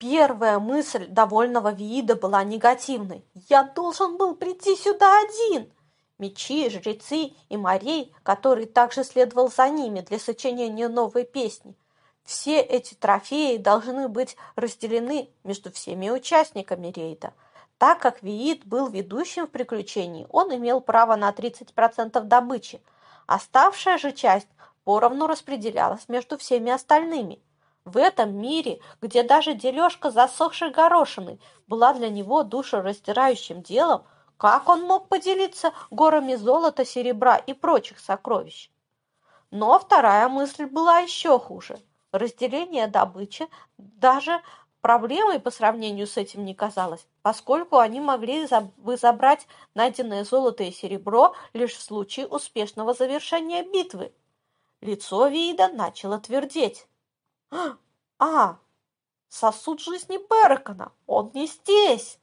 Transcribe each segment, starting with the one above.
Первая мысль довольного Виида была негативной. «Я должен был прийти сюда один!» Мечи, жрецы и морей, который также следовал за ними для сочинения новой песни. Все эти трофеи должны быть разделены между всеми участниками рейда. Так как Виит был ведущим в приключении, он имел право на 30% добычи. Оставшая же часть поровну распределялась между всеми остальными. В этом мире, где даже дележка засохшей горошины была для него душераздирающим делом, как он мог поделиться горами золота, серебра и прочих сокровищ? Но вторая мысль была еще хуже. Разделение добычи даже проблемой по сравнению с этим не казалось, поскольку они могли бы забрать найденное золото и серебро лишь в случае успешного завершения битвы. Лицо Вида начало твердеть. «А, сосуд жизни Беркона, он не здесь!»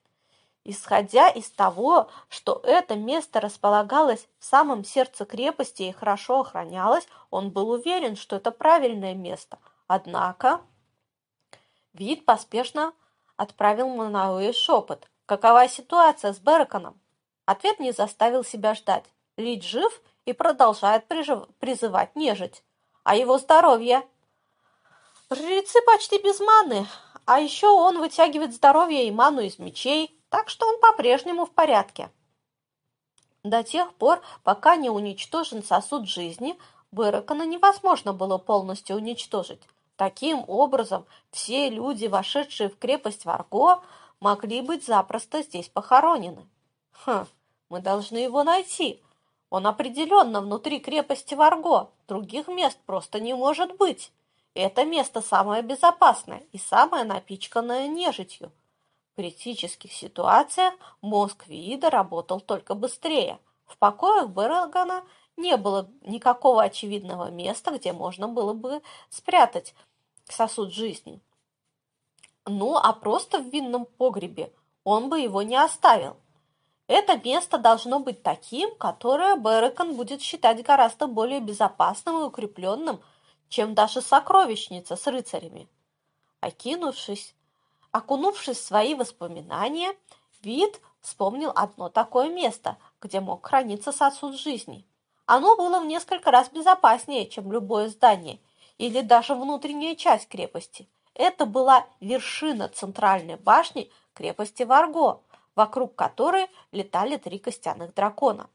Исходя из того, что это место располагалось в самом сердце крепости и хорошо охранялось, он был уверен, что это правильное место. Однако вид поспешно отправил Манауэ шепот. «Какова ситуация с Берконом?» Ответ не заставил себя ждать. Лид жив и продолжает призывать нежить. А его здоровье? Жрецы почти без маны, а еще он вытягивает здоровье и ману из мечей, так что он по-прежнему в порядке. До тех пор, пока не уничтожен сосуд жизни, Бэракона невозможно было полностью уничтожить. Таким образом, все люди, вошедшие в крепость Варго, могли быть запросто здесь похоронены. Хм, мы должны его найти. Он определенно внутри крепости Варго. Других мест просто не может быть. Это место самое безопасное и самое напичканное нежитью. В критических ситуациях мозг Виида работал только быстрее. В покоях Берагана не было никакого очевидного места, где можно было бы спрятать сосуд жизни. Ну, а просто в винном погребе он бы его не оставил. Это место должно быть таким, которое Берекон будет считать гораздо более безопасным и укрепленным, чем даже сокровищница с рыцарями. Окинувшись, окунувшись в свои воспоминания, Вид вспомнил одно такое место, где мог храниться сосуд жизни. Оно было в несколько раз безопаснее, чем любое здание или даже внутренняя часть крепости. Это была вершина центральной башни крепости Варго, вокруг которой летали три костяных дракона.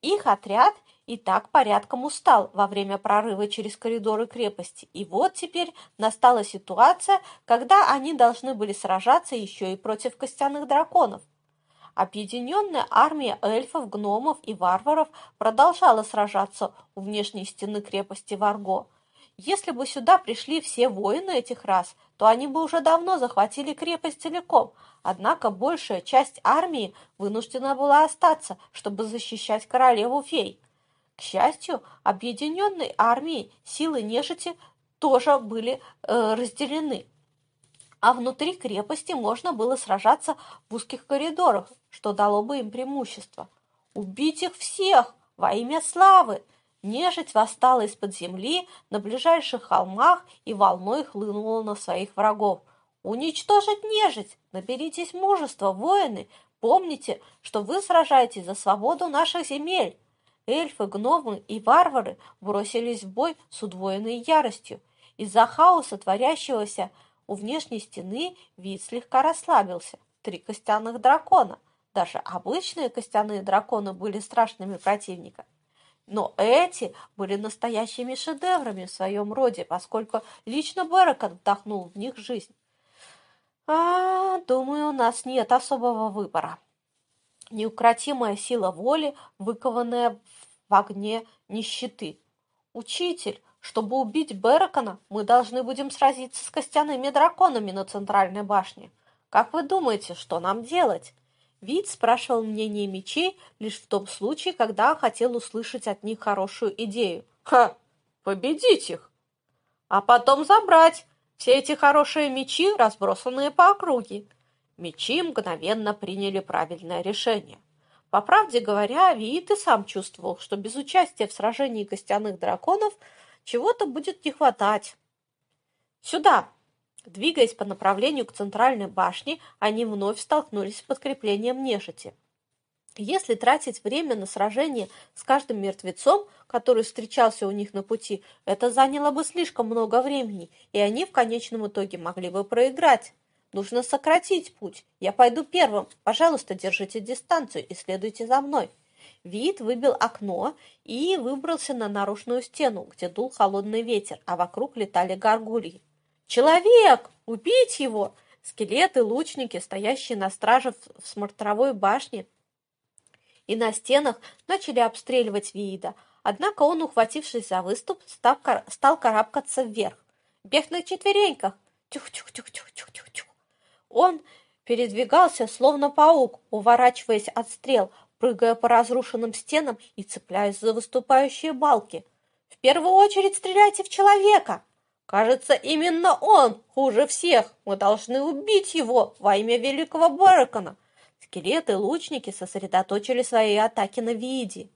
Их отряд и так порядком устал во время прорыва через коридоры крепости, и вот теперь настала ситуация, когда они должны были сражаться еще и против костяных драконов. Объединенная армия эльфов, гномов и варваров продолжала сражаться у внешней стены крепости Варго. Если бы сюда пришли все воины этих рас, то они бы уже давно захватили крепость целиком, однако большая часть армии вынуждена была остаться, чтобы защищать королеву фей. К счастью, объединенной армии силы нежити тоже были э, разделены, а внутри крепости можно было сражаться в узких коридорах, что дало бы им преимущество. Убить их всех во имя славы! Нежить восстала из-под земли на ближайших холмах и волной хлынула на своих врагов. Уничтожить нежить! Наберитесь мужества, воины! Помните, что вы сражаетесь за свободу наших земель! Эльфы, гномы и варвары бросились в бой с удвоенной яростью. Из-за хаоса, творящегося у внешней стены, вид слегка расслабился. Три костяных дракона. Даже обычные костяные драконы были страшными противниками. Но эти были настоящими шедеврами в своем роде, поскольку лично Беракон вдохнул в них жизнь. А, думаю, у нас нет особого выбора. Неукротимая сила воли, выкованная в огне нищеты. Учитель, чтобы убить Беракона, мы должны будем сразиться с костяными драконами на центральной башне. Как вы думаете, что нам делать? Вид спрашивал мнение мечей лишь в том случае, когда хотел услышать от них хорошую идею. Ха! Победить их! А потом забрать все эти хорошие мечи, разбросанные по округе. Мечи мгновенно приняли правильное решение. По правде говоря, Виит и сам чувствовал, что без участия в сражении костяных драконов чего-то будет не хватать. «Сюда!» Двигаясь по направлению к центральной башне, они вновь столкнулись с подкреплением нежити. Если тратить время на сражение с каждым мертвецом, который встречался у них на пути, это заняло бы слишком много времени, и они в конечном итоге могли бы проиграть. Нужно сократить путь. Я пойду первым. Пожалуйста, держите дистанцию и следуйте за мной. Вид выбил окно и выбрался на наружную стену, где дул холодный ветер, а вокруг летали горгульи. «Человек! Убить его!» Скелеты, лучники, стоящие на страже в смотровой башне и на стенах, начали обстреливать Виида. Однако он, ухватившись за выступ, стал, стал карабкаться вверх. Бег на четвереньках. Тюх-тюх-тюх-тюх-тюх-тюх. Он передвигался, словно паук, уворачиваясь от стрел, прыгая по разрушенным стенам и цепляясь за выступающие балки. «В первую очередь стреляйте в человека!» «Кажется, именно он хуже всех! Мы должны убить его во имя великого Баракона!» Скелеты и лучники сосредоточили свои атаки на Види.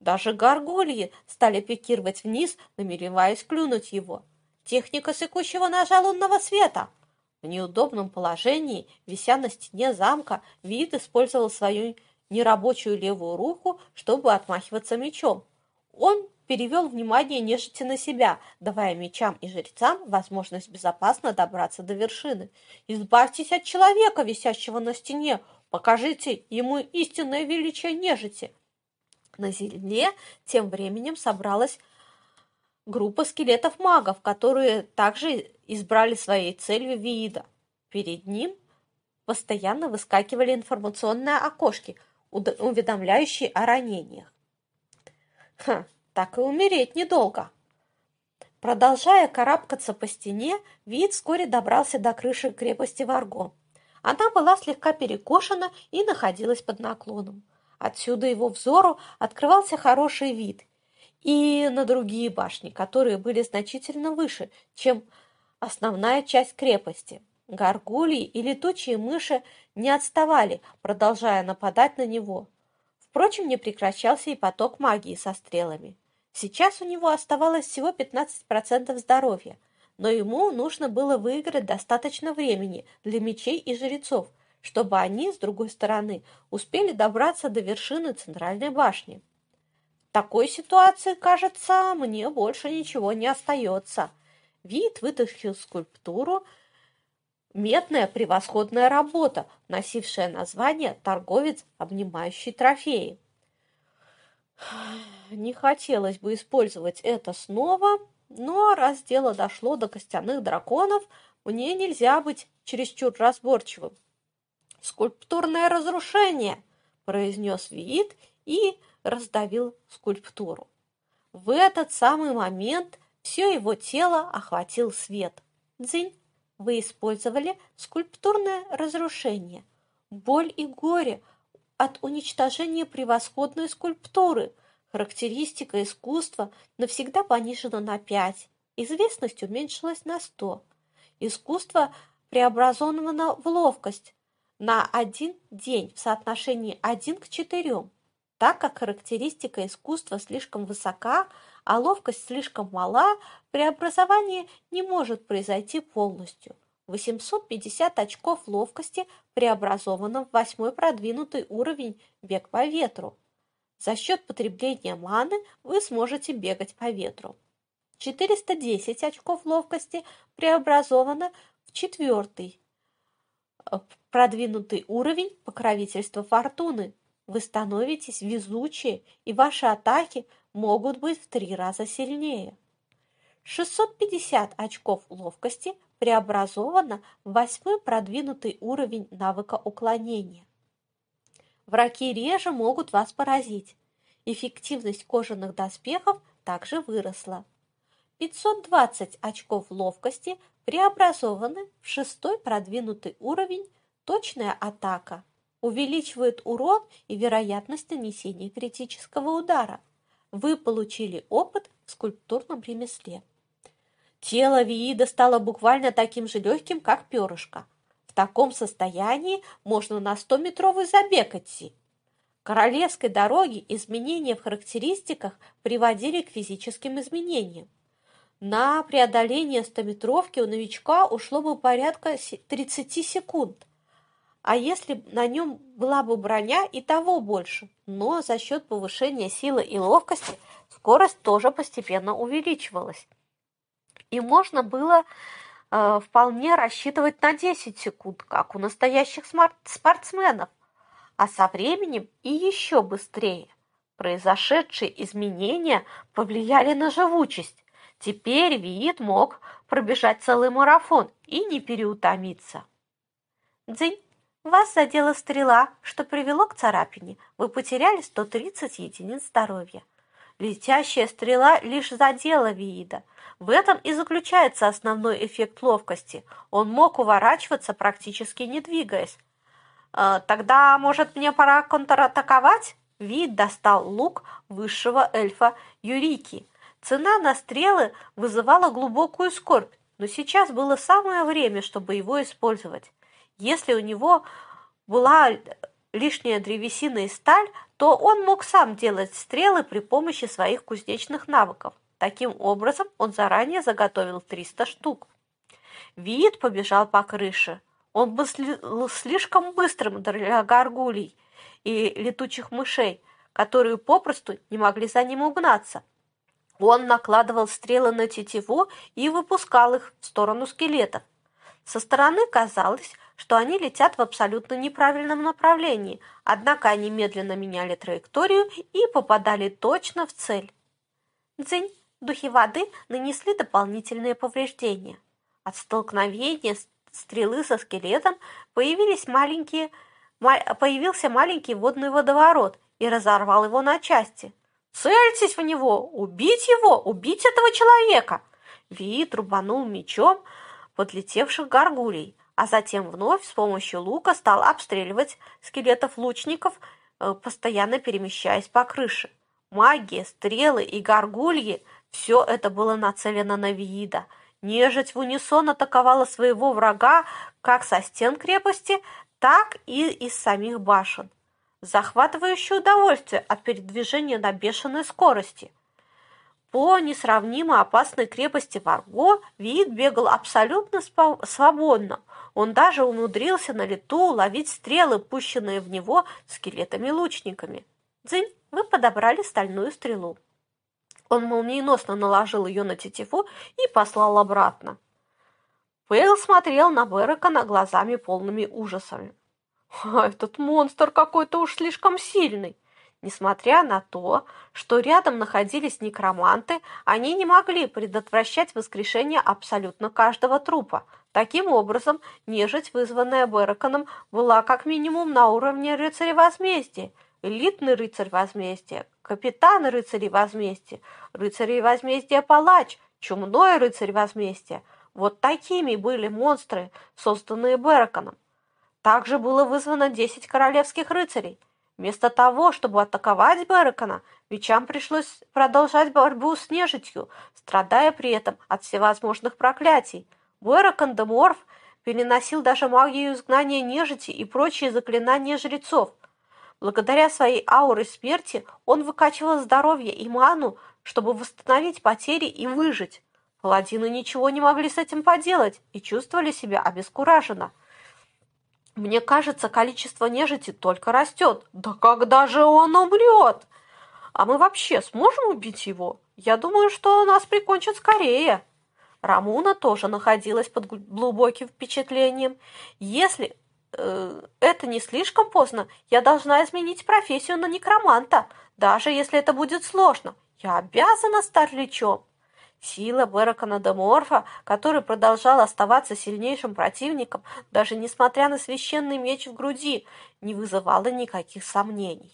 Даже горгульи стали пикировать вниз, намереваясь клюнуть его. Техника секущего ножа лунного света – в неудобном положении, вися на стене замка, Вид использовал свою нерабочую левую руку, чтобы отмахиваться мечом. Он перевел внимание нежити на себя, давая мечам и жрецам возможность безопасно добраться до вершины. «Избавьтесь от человека, висящего на стене! Покажите ему истинное величие нежити!» На земле тем временем собралась группа скелетов-магов, которые также избрали своей целью Виида. Перед ним постоянно выскакивали информационные окошки, уведомляющие о ранениях. Ха, так и умереть недолго. Продолжая карабкаться по стене, Вид вскоре добрался до крыши крепости Варго. Она была слегка перекошена и находилась под наклоном. Отсюда его взору открывался хороший вид, и на другие башни, которые были значительно выше, чем основная часть крепости. Горгульи и летучие мыши не отставали, продолжая нападать на него. Впрочем, не прекращался и поток магии со стрелами. Сейчас у него оставалось всего 15% здоровья, но ему нужно было выиграть достаточно времени для мечей и жрецов, чтобы они, с другой стороны, успели добраться до вершины центральной башни такой ситуации, кажется, мне больше ничего не остается. Вид вытащил скульптуру «Медная превосходная работа», носившая название «Торговец, обнимающий трофеи». Не хотелось бы использовать это снова, но раз дело дошло до костяных драконов, мне нельзя быть чересчур разборчивым. «Скульптурное разрушение!» – произнес Виит и раздавил скульптуру. В этот самый момент все его тело охватил свет. Дзынь, вы использовали скульптурное разрушение. Боль и горе от уничтожения превосходной скульптуры. Характеристика искусства навсегда понижена на 5. Известность уменьшилась на 100. Искусство преобразовано в ловкость на один день в соотношении 1 к 4. Так как характеристика искусства слишком высока, а ловкость слишком мала, преобразование не может произойти полностью. 850 очков ловкости преобразовано в восьмой продвинутый уровень «Бег по ветру». За счет потребления маны вы сможете бегать по ветру. 410 очков ловкости преобразовано в четвертый э, продвинутый уровень покровительства фортуны вы становитесь везучие, и ваши атаки могут быть в три раза сильнее. 650 очков ловкости преобразовано в восьмой продвинутый уровень навыка уклонения. Враги реже могут вас поразить. Эффективность кожаных доспехов также выросла. 520 очков ловкости преобразованы в шестой продвинутый уровень точная атака увеличивает урон и вероятность нанесения критического удара. Вы получили опыт в скульптурном ремесле. Тело Виида стало буквально таким же легким, как перышко. В таком состоянии можно на 100-метровый забег идти. Королевской дороги изменения в характеристиках приводили к физическим изменениям. На преодоление стометровки у новичка ушло бы порядка 30 секунд. А если на нем была бы броня, и того больше. Но за счет повышения силы и ловкости скорость тоже постепенно увеличивалась. И можно было э, вполне рассчитывать на 10 секунд, как у настоящих спортсменов. А со временем и еще быстрее. Произошедшие изменения повлияли на живучесть. Теперь Виит мог пробежать целый марафон и не переутомиться. Дзынь, вас задела стрела, что привело к царапине. Вы потеряли 130 единиц здоровья. Летящая стрела лишь задела Виида. В этом и заключается основной эффект ловкости. Он мог уворачиваться, практически не двигаясь. «Э, «Тогда, может, мне пора контратаковать?» Вид достал лук высшего эльфа Юрики. Цена на стрелы вызывала глубокую скорбь, но сейчас было самое время, чтобы его использовать. Если у него была лишняя древесина и сталь, то он мог сам делать стрелы при помощи своих кузнечных навыков. Таким образом, он заранее заготовил 300 штук. Вид побежал по крыше. Он был слишком быстрым для горгулей и летучих мышей, которые попросту не могли за ним угнаться. Он накладывал стрелы на тетиву и выпускал их в сторону скелетов. Со стороны казалось, что они летят в абсолютно неправильном направлении, однако они медленно меняли траекторию и попадали точно в цель. Дзынь, духи воды нанесли дополнительные повреждения. От столкновения стрелы со скелетом появились маленькие, появился маленький водный водоворот и разорвал его на части – Цельтесь в него! Убить его! Убить этого человека!» Виит рубанул мечом подлетевших горгулей, а затем вновь с помощью лука стал обстреливать скелетов лучников, э, постоянно перемещаясь по крыше. Магия, стрелы и горгульи – все это было нацелено на Виида. Нежить в унисон атаковала своего врага как со стен крепости, так и из самих башен захватывающее удовольствие от передвижения на бешеной скорости. По несравнимо опасной крепости Варго вид бегал абсолютно свободно. Он даже умудрился на лету ловить стрелы, пущенные в него скелетами-лучниками. «Дзынь, вы подобрали стальную стрелу». Он молниеносно наложил ее на тетиву и послал обратно. Пейл смотрел на Беракона глазами полными ужасами. Этот монстр какой-то уж слишком сильный. Несмотря на то, что рядом находились некроманты, они не могли предотвращать воскрешение абсолютно каждого трупа. Таким образом, нежить, вызванная Бераконом, была как минимум на уровне рыцаря возмездия, элитный рыцарь возмездия, капитан рыцарей возмездия, рыцарей возмездия палач, чумной рыцарь возмездия. Вот такими были монстры, созданные Бераконом. Также было вызвано 10 королевских рыцарей. Вместо того, чтобы атаковать Беракона, Бичам пришлось продолжать борьбу с нежитью, страдая при этом от всевозможных проклятий. Беракон де Морф переносил даже магию изгнания нежити и прочие заклинания жрецов. Благодаря своей ауре смерти он выкачивал здоровье и ману, чтобы восстановить потери и выжить. Паладины ничего не могли с этим поделать и чувствовали себя обескураженно. Мне кажется, количество нежити только растет. Да когда же он умрет? А мы вообще сможем убить его? Я думаю, что нас прикончат скорее. Рамуна тоже находилась под глубоким впечатлением. Если э, это не слишком поздно, я должна изменить профессию на некроманта, даже если это будет сложно. Я обязана стать лечом. Сила Беракона-де-Морфа, который продолжал оставаться сильнейшим противником, даже несмотря на священный меч в груди, не вызывала никаких сомнений.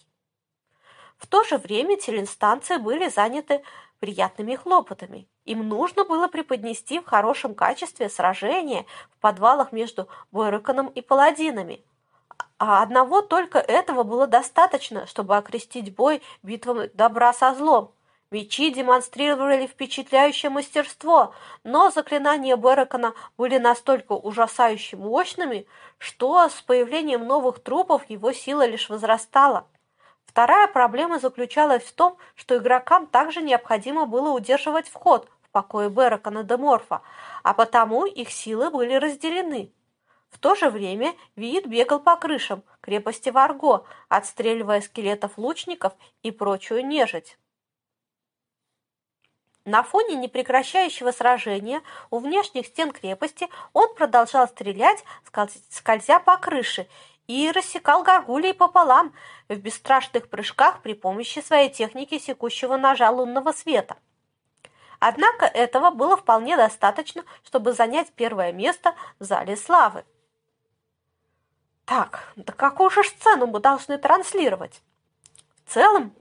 В то же время телеинстанции были заняты приятными хлопотами. Им нужно было преподнести в хорошем качестве сражение в подвалах между Бойроконом и паладинами. А одного только этого было достаточно, чтобы окрестить бой битвой добра со злом. Мечи демонстрировали впечатляющее мастерство, но заклинания Беракона были настолько ужасающе мощными, что с появлением новых трупов его сила лишь возрастала. Вторая проблема заключалась в том, что игрокам также необходимо было удерживать вход в покое Беракона де Морфа, а потому их силы были разделены. В то же время Виит бегал по крышам крепости Варго, отстреливая скелетов лучников и прочую нежить. На фоне непрекращающего сражения у внешних стен крепости он продолжал стрелять, скользя по крыше, и рассекал горгулей пополам в бесстрашных прыжках при помощи своей техники секущего ножа лунного света. Однако этого было вполне достаточно, чтобы занять первое место в зале славы. Так, да какую же сцену мы должны транслировать? В целом,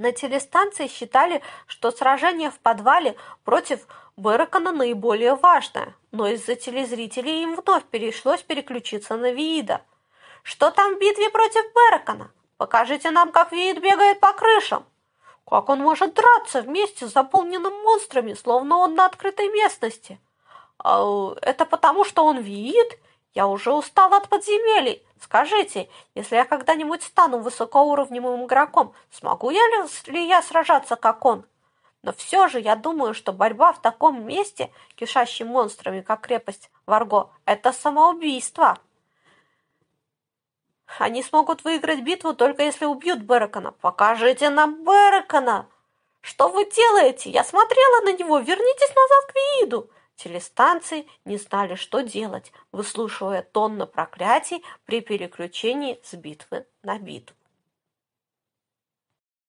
на телестанции считали, что сражение в подвале против Беракона наиболее важное, но из-за телезрителей им вновь пришлось переключиться на Виида. Что там в битве против Беракона? Покажите нам, как Виид бегает по крышам. Как он может драться вместе с заполненным монстрами, словно он на открытой местности? А, это потому, что он Виид? Я уже устал от подземелий. Скажите, если я когда-нибудь стану высокоуровневым игроком, смогу я ли, ли я сражаться, как он? Но все же я думаю, что борьба в таком месте, кишащим монстрами, как крепость Варго, это самоубийство. Они смогут выиграть битву только если убьют Беракона. Покажите нам Беракона! Что вы делаете? Я смотрела на него. Вернитесь назад к Вииду. Телестанции не знали, что делать, выслушивая тонны проклятий при переключении с битвы на битву.